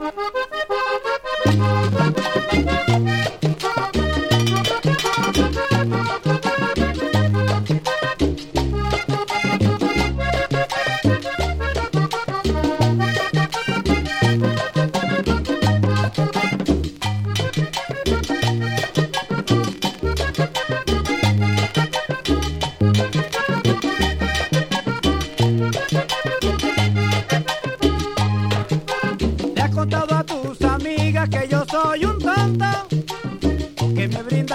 Thank you.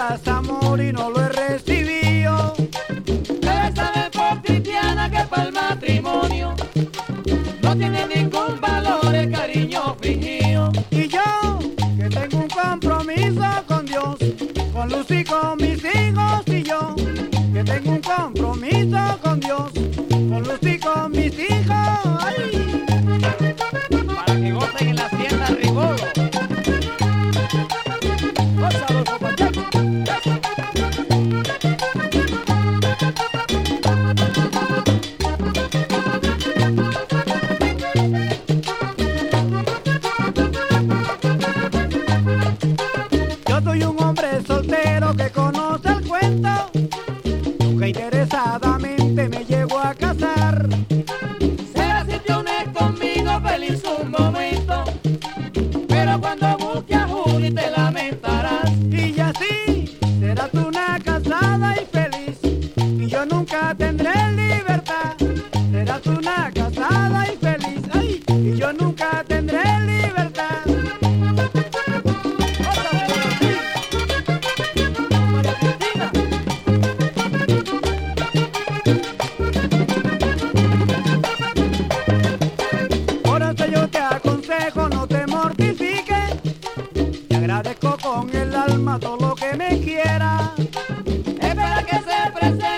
Brindas amor y no lo he recibido. Debes saber por cristiana que para el matrimonio no tiene ningún valor el cariño fingido. Y yo, que tengo un compromiso con Dios, con Luz y con mis hijos y yo, que tengo un compromiso con Dios, con Luz y con mis hijos. Busques a Juli te lamentarás. Y así serás tú una casada y feliz, y yo nunca tendré ofrezco con el alma todo lo que me quiera. Es que se presenta.